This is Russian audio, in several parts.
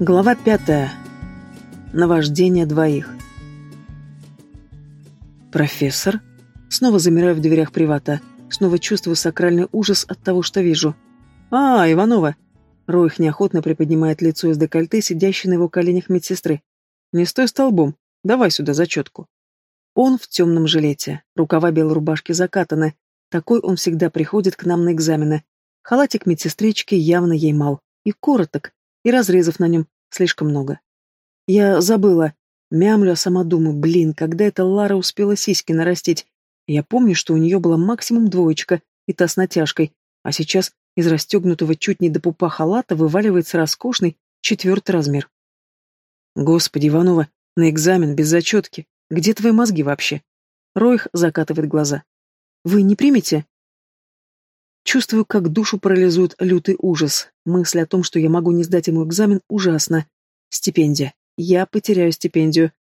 Глава пятая. Наваждение двоих. Профессор? Снова замираю в дверях привата. Снова чувствую сакральный ужас от того, что вижу. А, Иванова. Роих неохотно приподнимает лицо из декольте, сидящей на его коленях медсестры. Не стой столбом. Давай сюда зачетку. Он в темном жилете. Рукава белой рубашки закатаны. Такой он всегда приходит к нам на экзамены. Халатик медсестрички явно ей мал. И короток, и разрезов на нем слишком много. Я забыла. Мямлю, а сама думаю, блин, когда эта Лара успела сиськи нарастить? Я помню, что у нее была максимум двоечка, и та с натяжкой, а сейчас из расстегнутого чуть не до пупа халата вываливается роскошный четвертый размер. Господи, Иванова, на экзамен без зачетки. Где твои мозги вообще? Ройх закатывает глаза. Вы не примете? Чувствую, как душу парализует лютый ужас. Мысль о том, что я могу не сдать ему экзамен, ужасна. Стипендия. Я потеряю стипендию.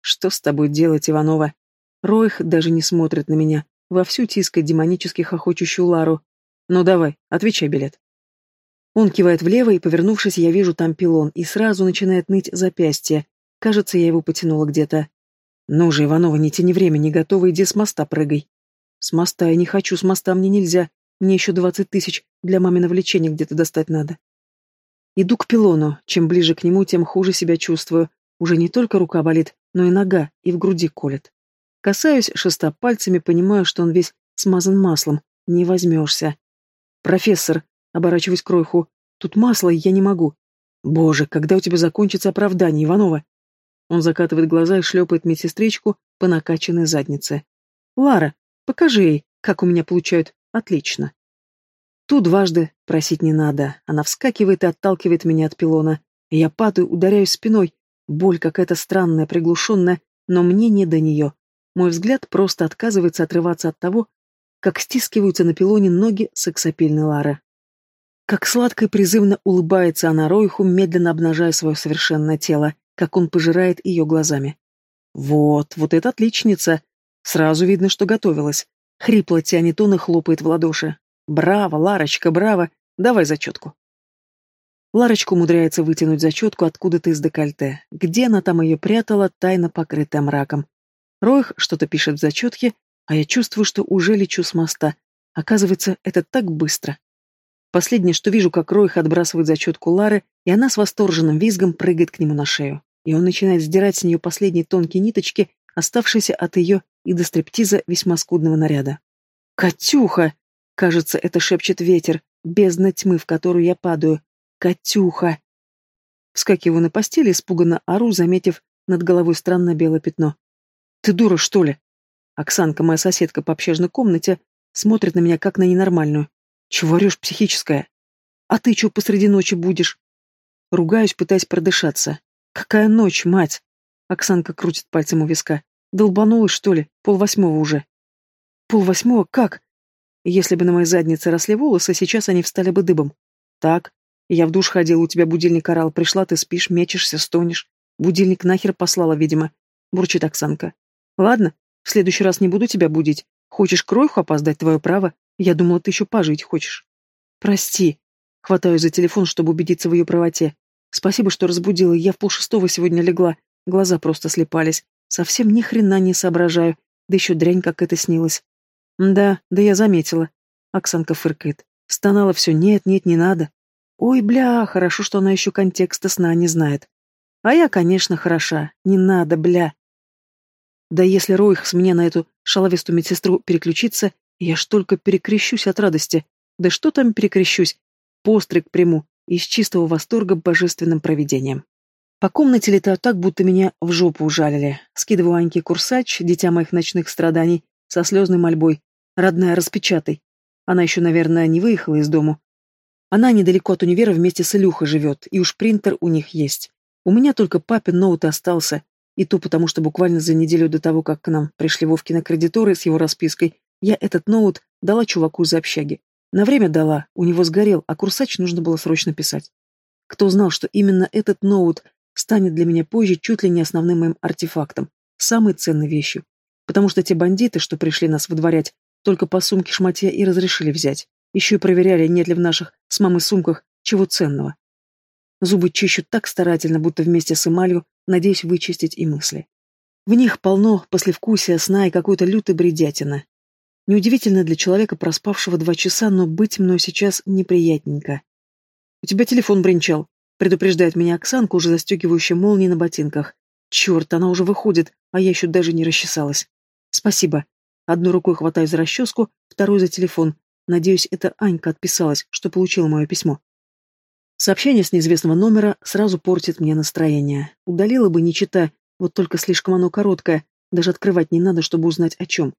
Что с тобой делать, Иванова? Ройх даже не смотрит на меня. Вовсю тискает демонически хохочущую Лару. Ну давай, отвечай билет. Он кивает влево, и, повернувшись, я вижу там пилон, и сразу начинает ныть запястье. Кажется, я его потянула где-то. Ну же, Иванова, не тяни время, не готова, иди с моста прыгай. С моста я не хочу, с моста мне нельзя. Мне еще двадцать тысяч для маминого лечения где-то достать надо. Иду к пилону. Чем ближе к нему, тем хуже себя чувствую. Уже не только рука болит, но и нога, и в груди колет. Касаюсь шеста пальцами, понимаю, что он весь смазан маслом. Не возьмешься. «Профессор», — оборачиваюсь к Ройху, — «тут масло, я не могу». «Боже, когда у тебя закончится оправдание, Иванова?» Он закатывает глаза и шлепает медсестричку по накачанной заднице. «Лара, покажи ей, как у меня получают Отлично. Ту дважды просить не надо. Она вскакивает и отталкивает меня от пилона. Я падаю, ударяюсь спиной. Боль какая-то странная, приглушенная, но мне не до нее. Мой взгляд просто отказывается отрываться от того, как стискиваются на пилоне ноги сексапильной Лары. Как сладко и призывно улыбается она Ройху, медленно обнажая свое совершенное тело, как он пожирает ее глазами. Вот, вот эта отличница. Сразу видно, что готовилась. Хрипло тянет он и хлопает в ладоши. «Браво, Ларочка, браво! Давай зачетку!» Ларочка умудряется вытянуть зачетку откуда-то из декольте. Где она там ее прятала, тайно покрытая мраком. Ройх что-то пишет в зачетке, а я чувствую, что уже лечу с моста. Оказывается, это так быстро. Последнее, что вижу, как Ройх отбрасывает зачетку Лары, и она с восторженным визгом прыгает к нему на шею. И он начинает сдирать с нее последние тонкие ниточки, оставшиеся от ее и до стриптиза весьма скудного наряда. «Катюха!» — кажется, это шепчет ветер, бездна тьмы, в которую я падаю. «Катюха!» Вскакиваю на постели, испуганно ору, заметив над головой странное белое пятно. «Ты дура, что ли?» Оксанка, моя соседка по общежной комнате, смотрит на меня как на ненормальную. «Чего орешь, психическая?» «А ты чего посреди ночи будешь?» Ругаюсь, пытаясь продышаться. «Какая ночь, мать?» Оксанка крутит пальцем у виска. Долбанулась, что ли? Полвосьмого уже. Полвосьмого? Как? Если бы на моей заднице росли волосы, сейчас они встали бы дыбом. Так. Я в душ ходила, у тебя будильник орал. Пришла, ты спишь, мечешься, стонешь. Будильник нахер послала, видимо. Бурчит Оксанка. Ладно, в следующий раз не буду тебя будить. Хочешь кройху опоздать, твое право. Я думала, ты еще пожить хочешь. Прости. Хватаю за телефон, чтобы убедиться в ее правоте. Спасибо, что разбудила. Я в полшестого сегодня легла. Глаза просто слепались. Совсем ни хрена не соображаю, да еще дрянь, как это снилось. Да, да я заметила. Оксанка фыркает. Стонала все, нет, нет, не надо. Ой, бля, хорошо, что она еще контекста сна не знает. А я, конечно, хороша. Не надо, бля. Да если Ройх с меня на эту шаловистую медсестру переключится, я ж только перекрещусь от радости. Да что там перекрещусь? Постриг приму и с чистого восторга божественным провидением. По комнате летаю так, будто меня в жопу ужалили. Скидываю Аньке курсач, дитя моих ночных страданий, со слезной мольбой. Родная, распечатай. Она еще, наверное, не выехала из дому. Она недалеко от универа вместе с Илюхой живет, и уж принтер у них есть. У меня только папин ноут остался, и то потому, что буквально за неделю до того, как к нам пришли Вовкины кредиторы с его распиской, я этот ноут дала чуваку из общаги. На время дала, у него сгорел, а курсач нужно было срочно писать. Кто знал, что именно этот ноут станет для меня позже чуть ли не основным моим артефактом, самой ценной вещью. Потому что те бандиты, что пришли нас выдворять, только по сумке шматья и разрешили взять. Еще и проверяли, нет ли в наших с мамой сумках чего ценного. Зубы чищу так старательно, будто вместе с эмалью надеюсь вычистить и мысли. В них полно послевкусия сна и какой-то лютой бредятины. Неудивительно для человека, проспавшего два часа, но быть мной сейчас неприятненько. «У тебя телефон бренчал», — предупреждает меня Оксанка, уже застегивающая молнии на ботинках. «Черт, она уже выходит, а я еще даже не расчесалась». «Спасибо». Одной рукой хватаю за расческу, второй за телефон. Надеюсь, это Анька отписалась, что получила мое письмо. Сообщение с неизвестного номера сразу портит мне настроение. Удалила бы, не читая, вот только слишком оно короткое, даже открывать не надо, чтобы узнать о чем.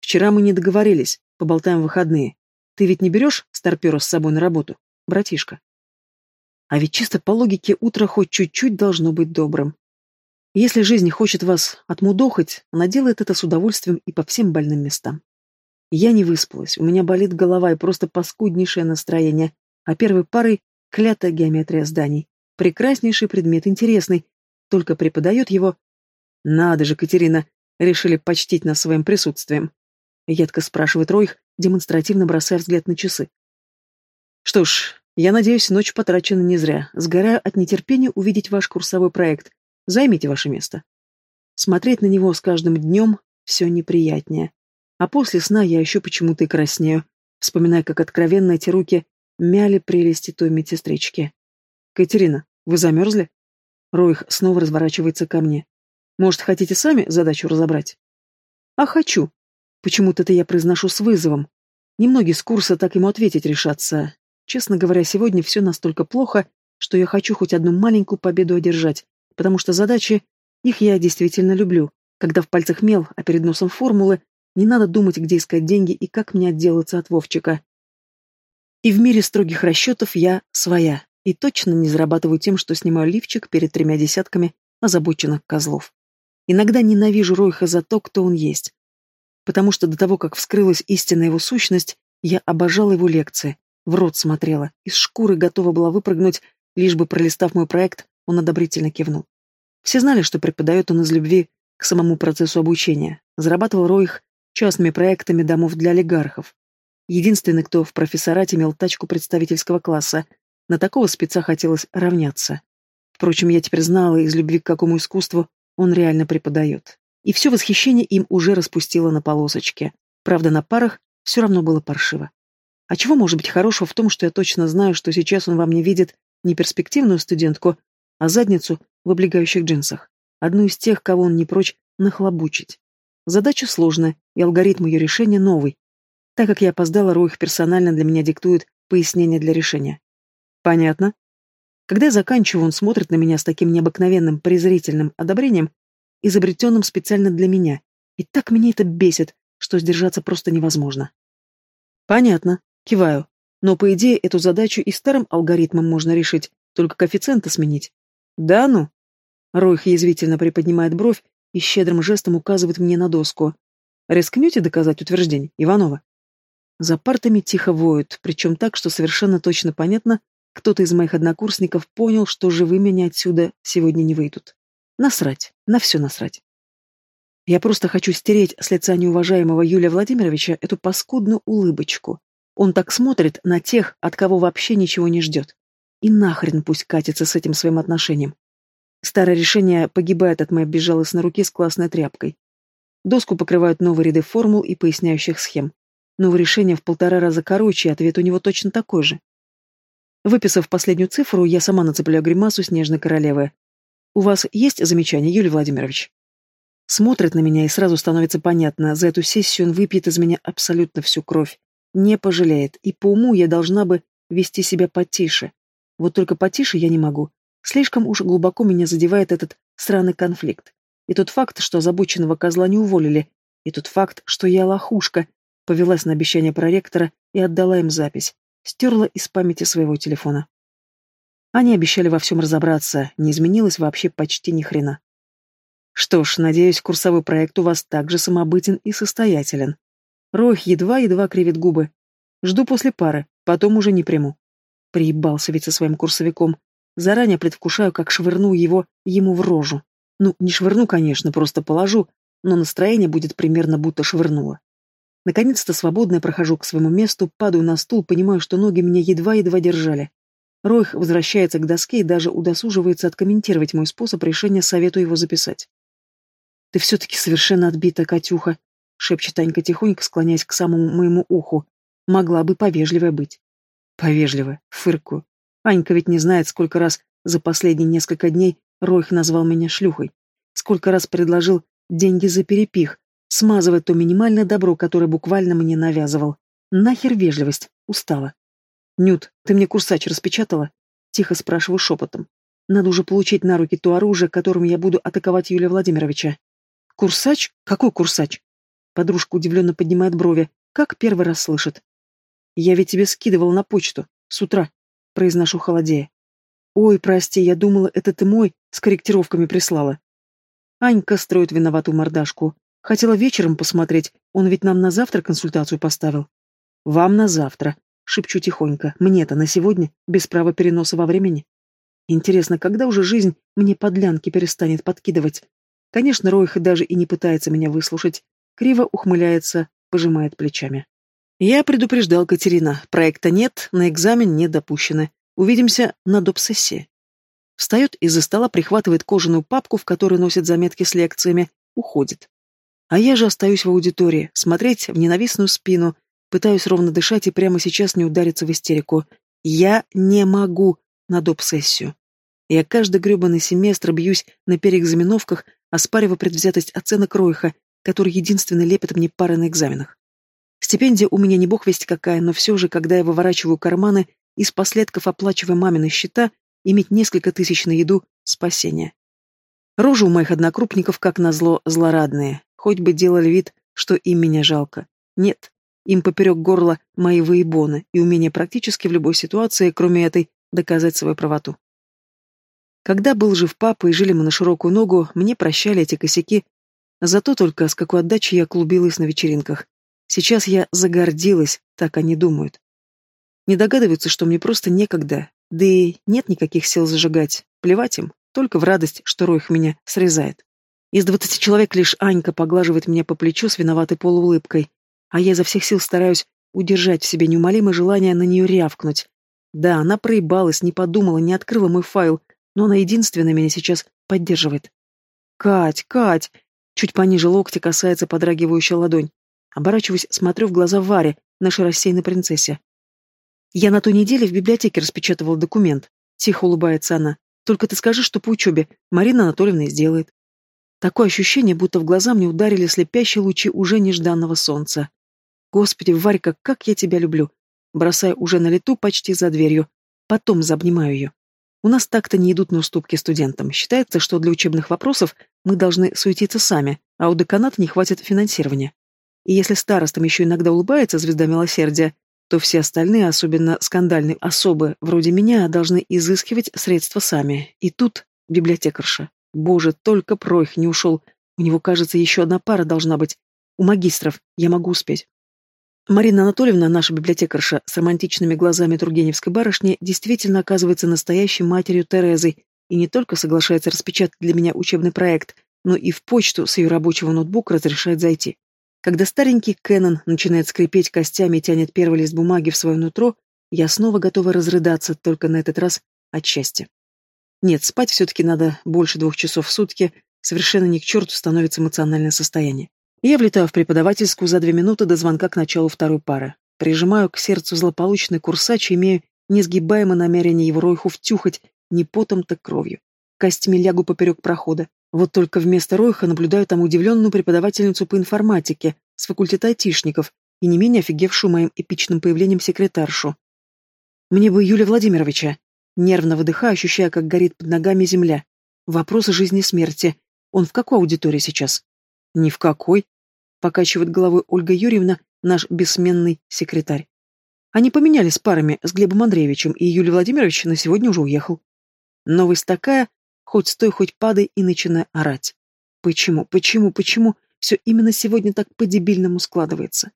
Вчера мы не договорились, поболтаем в выходные. Ты ведь не берешь старпера с собой на работу, братишка? А ведь чисто по логике утро хоть чуть-чуть должно быть добрым. Если жизнь хочет вас отмудохать, она делает это с удовольствием и по всем больным местам. Я не выспалась, у меня болит голова и просто паскуднейшее настроение, а первой парой Клятая геометрия зданий. Прекраснейший предмет, интересный. Только преподает его... Надо же, Катерина, решили почтить нас своим присутствием. Едко спрашивает Ройх, демонстративно бросая взгляд на часы. Что ж, я надеюсь, ночь потрачена не зря. Сгораю от нетерпения увидеть ваш курсовой проект. Займите ваше место. Смотреть на него с каждым днем все неприятнее. А после сна я еще почему-то и краснею, вспоминая, как откровенно эти руки мяли прелести той медсестрички. «Катерина, вы замерзли?» Ройх снова разворачивается ко мне. «Может, хотите сами задачу разобрать?» «А хочу. Почему-то это я произношу с вызовом. Немногие с курса так ему ответить решатся. Честно говоря, сегодня все настолько плохо, что я хочу хоть одну маленькую победу одержать, потому что задачи, их я действительно люблю. Когда в пальцах мел, а перед носом формулы, не надо думать, где искать деньги и как мне отделаться от Вовчика. И в мире строгих расчетов я своя, и точно не зарабатываю тем, что снимаю лифчик перед тремя десятками озабоченных козлов. Иногда ненавижу Ройха за то, кто он есть. Потому что до того, как вскрылась истинная его сущность, я обожала его лекции, в рот смотрела, из шкуры готова была выпрыгнуть, лишь бы пролистав мой проект, он одобрительно кивнул. Все знали, что преподает он из любви к самому процессу обучения. Зарабатывал Ройх частными проектами домов для олигархов, Единственный, кто в профессорате имел тачку представительского класса. На такого спеца хотелось равняться. Впрочем, я теперь знала, из любви к какому искусству он реально преподает. И все восхищение им уже распустило на полосочке. Правда, на парах все равно было паршиво. А чего может быть хорошего в том, что я точно знаю, что сейчас он во мне видит не перспективную студентку, а задницу в облегающих джинсах. Одну из тех, кого он не прочь нахлобучить. Задача сложная, и алгоритм ее решения новый, так как я опоздала, Руих персонально для меня диктует пояснение для решения. Понятно. Когда я заканчиваю, он смотрит на меня с таким необыкновенным презрительным одобрением, изобретенным специально для меня. И так меня это бесит, что сдержаться просто невозможно. Понятно. Киваю. Но, по идее, эту задачу и старым алгоритмом можно решить, только коэффициенты сменить. Да ну? Ройх язвительно приподнимает бровь и щедрым жестом указывает мне на доску. Рискнете доказать утверждение, Иванова? За партами тихо воют, причем так, что совершенно точно понятно, кто-то из моих однокурсников понял, что живыми они отсюда сегодня не выйдут. Насрать, на все насрать. Я просто хочу стереть с лица неуважаемого Юлия Владимировича эту паскудную улыбочку. Он так смотрит на тех, от кого вообще ничего не ждет. И нахрен пусть катится с этим своим отношением. Старое решение погибает от моей безжалостной руки с классной тряпкой. Доску покрывают новые ряды формул и поясняющих схем. Новое решение в полтора раза короче, и ответ у него точно такой же. Выписав последнюю цифру, я сама нацепляю гримасу снежной королевы. «У вас есть замечания, Юлий Владимирович?» Смотрит на меня, и сразу становится понятно, за эту сессию он выпьет из меня абсолютно всю кровь. Не пожалеет, и по уму я должна бы вести себя потише. Вот только потише я не могу. Слишком уж глубоко меня задевает этот сраный конфликт. И тот факт, что озабоченного козла не уволили, и тот факт, что я лохушка, Повелась на обещание проректора и отдала им запись. Стерла из памяти своего телефона. Они обещали во всем разобраться, не изменилось вообще почти ни хрена. Что ж, надеюсь, курсовой проект у вас также самобытен и состоятелен. Ройх едва-едва кривит губы. Жду после пары, потом уже не приму. Приебался ведь со своим курсовиком. Заранее предвкушаю, как швырну его ему в рожу. Ну, не швырну, конечно, просто положу, но настроение будет примерно будто швырнуло. Наконец-то свободно прохожу к своему месту, падаю на стул, понимаю, что ноги меня едва-едва держали. Ройх возвращается к доске и даже удосуживается откомментировать мой способ решения, советую его записать. «Ты все-таки совершенно отбита, Катюха», — шепчет Анька тихонько, склоняясь к самому моему уху. «Могла бы повежливая быть». «Повежливая», — фыркую. Анька ведь не знает, сколько раз за последние несколько дней Ройх назвал меня шлюхой. Сколько раз предложил деньги за перепих, смазывая то минимальное добро, которое буквально мне навязывал. Нахер вежливость. Устала. «Нют, ты мне курсач распечатала?» Тихо спрашиваю шепотом. «Надо уже получить на руки то оружие, которым я буду атаковать Юлия Владимировича». «Курсач? Какой курсач?» Подружка удивленно поднимает брови, как первый раз слышит. «Я ведь тебе скидывала на почту. С утра», — произношу холодея. «Ой, прости, я думала, это ты мой с корректировками прислала». Анька строит виноватую мордашку. Хотела вечером посмотреть, он ведь нам на завтра консультацию поставил. «Вам на завтра», — шепчу тихонько. «Мне-то на сегодня, без права переноса во времени». Интересно, когда уже жизнь мне подлянки перестанет подкидывать? Конечно, Ройх даже и не пытается меня выслушать. Криво ухмыляется, пожимает плечами. Я предупреждал Катерина. Проекта нет, на экзамен не допущены. Увидимся на доп-сессии. Встает из-за стола, прихватывает кожаную папку, в которой носит заметки с лекциями, уходит. А я же остаюсь в аудитории, смотреть в ненавистную спину, пытаюсь ровно дышать и прямо сейчас не удариться в истерику. Я не могу на доп-сессию. Я каждый гребаный семестр бьюсь на переэкзаменовках, оспаривая предвзятость оценок Ройха, который единственно лепит мне пары на экзаменах. Стипендия у меня не бог весть какая, но все же, когда я выворачиваю карманы, из последков оплачивая мамины счета, иметь несколько тысяч на еду — спасение. Рожи у моих однокрупников, как назло, злорадные, хоть бы делали вид, что им меня жалко. Нет, им поперек горла мои воебоны и умение практически в любой ситуации, кроме этой, доказать свою правоту. Когда был жив папа и жили мы на широкую ногу, мне прощали эти косяки, зато только с какой отдачей я клубилась на вечеринках. Сейчас я загордилась, так они думают. Не догадываются, что мне просто некогда, да и нет никаких сил зажигать. Плевать им, только в радость, что Ройх меня срезает. Из двадцати человек лишь Анька поглаживает меня по плечу с виноватой полуулыбкой, а я изо всех сил стараюсь удержать в себе неумолимое желание на нее рявкнуть. Да, она проебалась, не подумала, не открыла мой файл, но она единственная меня сейчас поддерживает. «Кать, Кать!» Чуть пониже локтя касается подрагивающая ладонь. Оборачиваюсь, смотрю в глаза Варе, нашей рассеянной принцессе. Я на той неделе в библиотеке распечатывала документ. Тихо улыбается она. Только ты скажи, что по учебе. Марина Анатольевна сделает. Такое ощущение, будто в глаза мне ударили слепящие лучи уже нежданного солнца. Господи, Варька, как я тебя люблю. Бросаю уже на лету почти за дверью. Потом заобнимаю ее. У нас так-то не идут на уступки студентам. Считается, что для учебных вопросов мы должны суетиться сами, а у деканата не хватит финансирования. И если старостам еще иногда улыбается звезда милосердия, то все остальные, особенно скандальные особы, вроде меня, должны изыскивать средства сами. И тут библиотекарша. Боже, только Пройх не ушел. У него, кажется, еще одна пара должна быть. У магистров. Я могу успеть. Марина Анатольевна, наша библиотекарша с романтичными глазами Тургеневской барышни, действительно оказывается настоящей матерью Терезы и не только соглашается распечатать для меня учебный проект, но и в почту с ее рабочего ноутбука разрешает зайти. Когда старенький Кэнон начинает скрипеть костями и тянет первый лист бумаги в свое нутро, я снова готова разрыдаться, только на этот раз от счастья. Нет, спать все-таки надо больше двух часов в сутки, совершенно ни к черту становится эмоциональное состояние. Я влетаю в преподавательскую за две минуты до звонка к началу второй пары. Прижимаю к сердцу злополучный курсач и имею несгибаемое намерение его Ройху втюхать не потом, так кровью. Костями лягу поперек прохода. Вот только вместо Ройха наблюдаю там удивленную преподавательницу по информатике с факультета айтишников и не менее офигевшую моим эпичным появлением секретаршу. Мне бы Юлия Владимировича. Нервно выдыхаю, ощущая, как горит под ногами земля. Вопросы жизни и смерти. Он в какой аудитории сейчас? Ни в какой. Покачивает головой Ольга Юрьевна, наш бессменный секретарь. Они поменялись парами с Глебом Андреевичем, и Юлий Владимирович на сегодня уже уехал. Новость такая, Хоть стой, хоть падай и начинай орать. Почему, почему, почему все именно сегодня так по-дебильному складывается?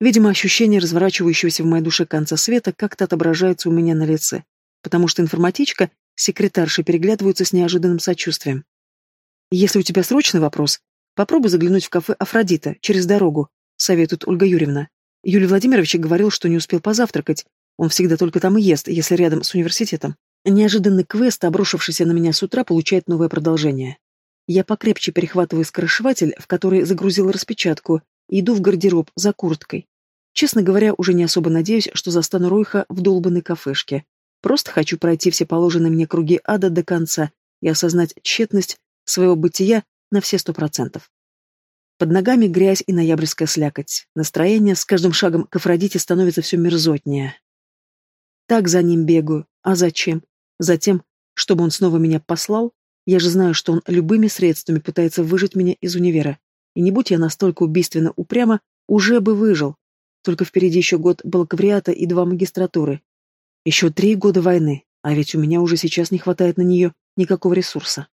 Видимо, ощущение разворачивающегося в моей душе конца света как-то отображается у меня на лице, потому что информатичка, секретарши переглядываются с неожиданным сочувствием. «Если у тебя срочный вопрос, попробуй заглянуть в кафе «Афродита» через дорогу», — советует Ольга Юрьевна. Юлий Владимирович говорил, что не успел позавтракать. Он всегда только там и ест, если рядом с университетом. Неожиданный квест, обрушившийся на меня с утра, получает новое продолжение. Я покрепче перехватываю скоросшиватель, в который загрузил распечатку, и иду в гардероб за курткой. Честно говоря, уже не особо надеюсь, что застану Ройха в долбанной кафешке. Просто хочу пройти все положенные мне круги ада до конца и осознать тщетность своего бытия на все сто процентов. Под ногами грязь и ноябрьская слякоть. Настроение с каждым шагом к Афродите становится все мерзотнее. Так за ним бегаю. А зачем? Затем, чтобы он снова меня послал? Я же знаю, что он любыми средствами пытается выжить меня из универа. И не будь я настолько убийственно упряма, уже бы выжил. Только впереди еще год бакалавриата и два магистратуры. Еще три года войны, а ведь у меня уже сейчас не хватает на нее никакого ресурса.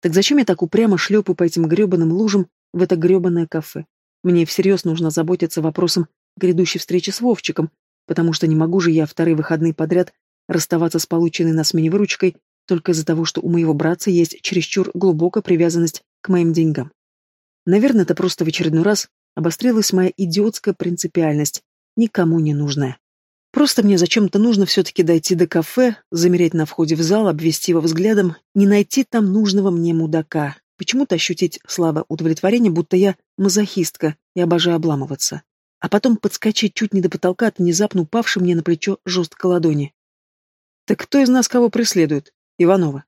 Так зачем я так упрямо шлепаю по этим гребаным лужам в это гребаное кафе? Мне всерьез нужно заботиться вопросом грядущей встречи с Вовчиком, потому что не могу же я вторые выходные подряд расставаться с полученной на смене выручкой только из-за того, что у моего братца есть чересчур глубокая привязанность к моим деньгам. Наверное, это просто в очередной раз обострилась моя идиотская принципиальность, никому не нужная. Просто мне зачем-то нужно все-таки дойти до кафе, замереть на входе в зал, обвести его взглядом, не найти там нужного мне мудака, почему-то ощутить слабое удовлетворение, будто я мазохистка и обожаю обламываться. А потом подскочить чуть не до потолка от внезапно упавшей мне на плечо жесткой ладони. Так кто из нас кого преследует? Иванова.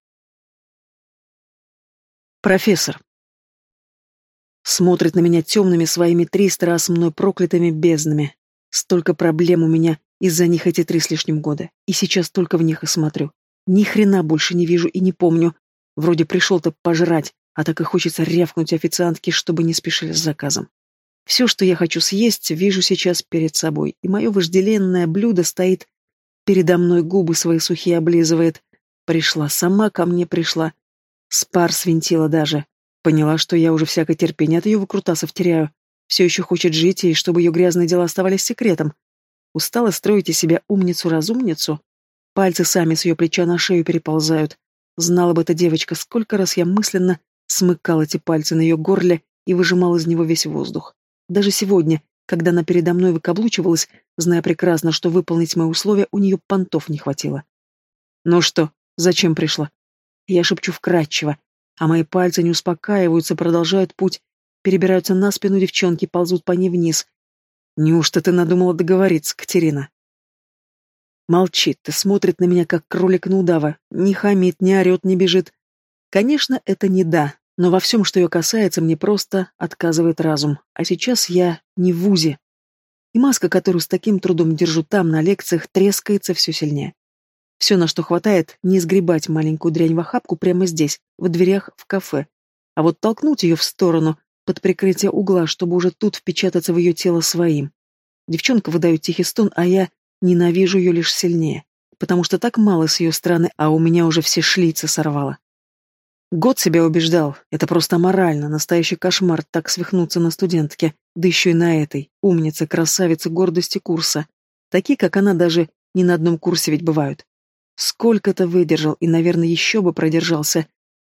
Профессор. Смотрит на меня темными своими триста раз мной проклятыми безднами. Столько проблем у меня из-за них эти три с лишним года. И сейчас только в них и смотрю. Ни хрена больше не вижу и не помню. Вроде пришел-то пожрать, а так и хочется рявкнуть официантке, чтобы не спешили с заказом. Все, что я хочу съесть, вижу сейчас перед собой, и мое вожделенное блюдо стоит передо мной, губы свои сухие облизывает. Пришла, сама ко мне пришла. Спар свинтила даже, Поняла, что я уже всякое терпение от ее выкрутасов теряю. Все еще хочет жить, и чтобы ее грязные дела оставались секретом. Устала строить из себя умницу-разумницу. Пальцы сами с ее плеча на шею переползают. Знала бы эта девочка, сколько раз я мысленно смыкал эти пальцы на ее горле и выжимал из него весь воздух. Даже сегодня, когда она передо мной выкаблучивалась, зная прекрасно, что выполнить мои условия у нее понтов не хватило. «Ну что, зачем пришла?» Я шепчу вкратчиво, а мои пальцы не успокаиваются, продолжают путь, перебираются на спину девчонки, ползут по ней вниз. Неужто ты надумала договориться, Катерина? Молчит, ты смотрит на меня, как кролик на удава, не хамит, не орет, не бежит. Конечно, это не да, но во всем, что ее касается, мне просто отказывает разум. А сейчас я не в ВУЗе. И маска, которую с таким трудом держу там, на лекциях, трескается все сильнее. Все, на что хватает, не сгребать маленькую дрянь в охапку прямо здесь, в дверях в кафе, а вот толкнуть ее в сторону, под прикрытие угла, чтобы уже тут впечататься в ее тело своим. Девчонка выдает тихий стон, а я ненавижу ее лишь сильнее, потому что так мало с ее стороны, а у меня уже все шлицы сорвало. Год себя убеждал, это просто морально, настоящий кошмар так свихнуться на студентке, да еще и на этой, умнице, красавице, гордости курса. Такие, как она, даже не на одном курсе ведь бывают. Сколько-то выдержал и, наверное, еще бы продержался,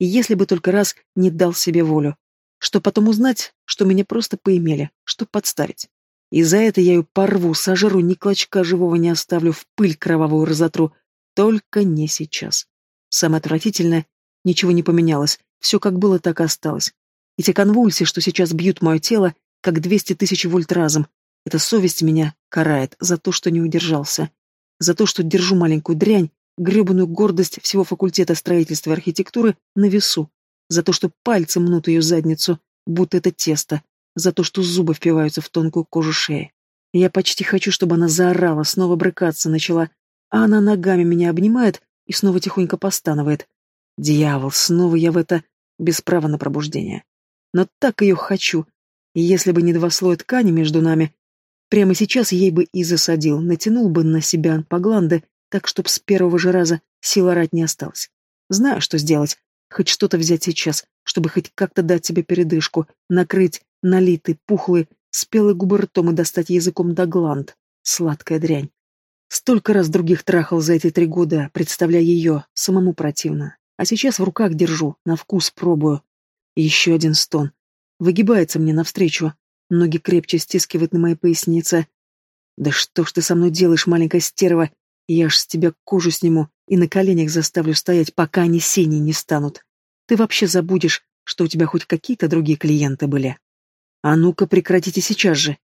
если бы только раз не дал себе волю. Что потом узнать, что меня просто поимели, что подставить. И за это я ее порву, сожру, ни клочка живого не оставлю, в пыль кровавую разотру. Только не сейчас. Самое отвратительное, ничего не поменялось, все как было, так и осталось. Эти конвульсии, что сейчас бьют мое тело, как двести тысяч вольт разом, эта совесть меня карает за то, что не удержался. За то, что держу маленькую дрянь, гребаную гордость всего факультета строительства и архитектуры на весу, за то, что пальцы мнут ее задницу, будто это тесто, за то, что зубы впиваются в тонкую кожу шеи. Я почти хочу, чтобы она заорала, снова брыкаться начала, а она ногами меня обнимает и снова тихонько постанывает. Дьявол, снова я в это без права на пробуждение. Но так ее хочу. И если бы не два слоя ткани между нами, прямо сейчас ей бы и засадил, натянул бы на себя по гланды так, чтоб с первого же раза сил орать не осталось. Знаю, что сделать. Хоть что-то взять сейчас, чтобы хоть как-то дать себе передышку, накрыть налитый, пухлый, спелый губы ртом и достать языком до гланд. Сладкая дрянь. Столько раз других трахал за эти три года, представляя ее, самому противно. А сейчас в руках держу, на вкус пробую. Еще один стон. Выгибается мне навстречу. Ноги крепче стискивают на моей пояснице. Да что ж ты со мной делаешь, маленькая стерва? Я ж с тебя кожу сниму и на коленях заставлю стоять, пока они синие не станут. Ты вообще забудешь, что у тебя хоть какие-то другие клиенты были. А ну-ка прекратите сейчас же.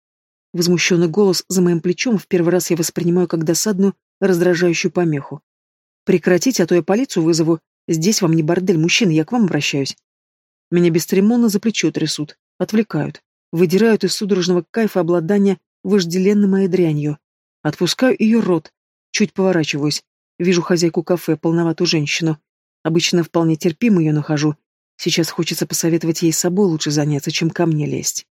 Возмущенный голос за моим плечом в первый раз я воспринимаю как досадную, раздражающую помеху. Прекратите, а то я полицию вызову. Здесь вам не бордель, мужчина, я к вам обращаюсь. Меня бесцеремонно за плечо трясут, отвлекают, выдирают из судорожного кайфа обладания вожделенной моей дрянью. Отпускаю ее рот, чуть поворачиваюсь, вижу хозяйку кафе, полноватую женщину. Обычно вполне терпимо ее нахожу. Сейчас хочется посоветовать ей собой лучше заняться, чем ко мне лезть.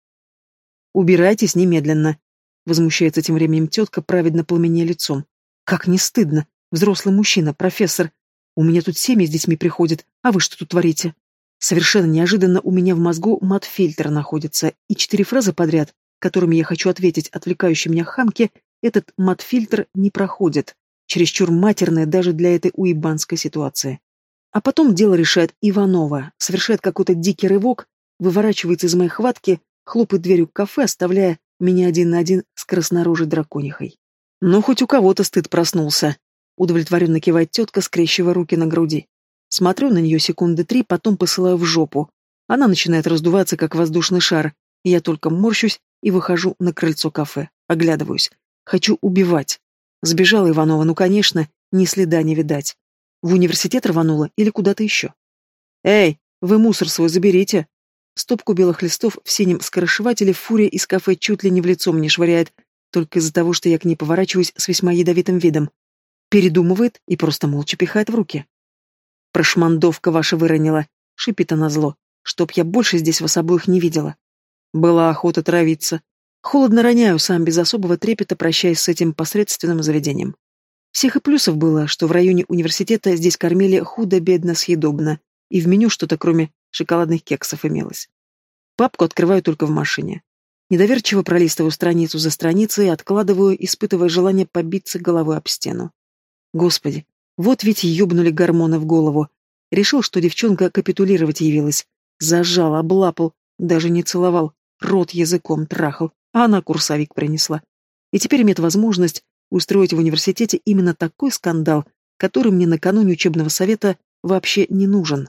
«Убирайтесь немедленно», — возмущается тем временем тетка, праведно пламеня лицом. «Как не стыдно! Взрослый мужчина, профессор. У меня тут семьи с детьми приходят, а вы что тут творите?» Совершенно неожиданно у меня в мозгу мат-фильтр находится, и четыре фразы подряд, которыми я хочу ответить отвлекающей меня хамке, этот мат-фильтр не проходит. Чересчур матерное даже для этой уебанской ситуации. А потом дело решает Иванова, совершает какой-то дикий рывок, выворачивается из моей хватки, хлопает дверью к кафе, оставляя меня один на один с краснорожей драконихой. Ну, хоть у кого-то стыд проснулся. Удовлетворенно кивает тетка, скрещивая руки на груди. Смотрю на нее секунды три, потом посылаю в жопу. Она начинает раздуваться, как воздушный шар. Я только морщусь и выхожу на крыльцо кафе. Оглядываюсь. Хочу убивать. Сбежала Иванова, ну, конечно, ни следа не видать. В университет рванула или куда-то еще. «Эй, вы мусор свой заберите!» Стопку белых листов в синем скоросшивателе фурия из кафе чуть ли не в лицо мне швыряет, только из-за того, что я к ней поворачиваюсь с весьма ядовитым видом. Передумывает и просто молча пихает в руки. «Прошмандовка ваша выронила», — шипит она зло, «чтоб я больше здесь вас обоих не видела». Была охота травиться. Холодно роняю, сам без особого трепета прощаясь с этим посредственным заведением. Всех и плюсов было, что в районе университета здесь кормили худо-бедно съедобно, и в меню что-то кроме шоколадных кексов имелось. Папку открываю только в машине. Недоверчиво пролистываю страницу за страницей и откладываю, испытывая желание побиться головой об стену. Господи, вот ведь ёбнули гормоны в голову. Решил, что девчонка капитулировать явилась. Зажал, облапал, даже не целовал, рот языком трахал, а она курсовик принесла. И теперь имеет возможность устроить в университете именно такой скандал, который мне накануне учебного совета вообще не нужен.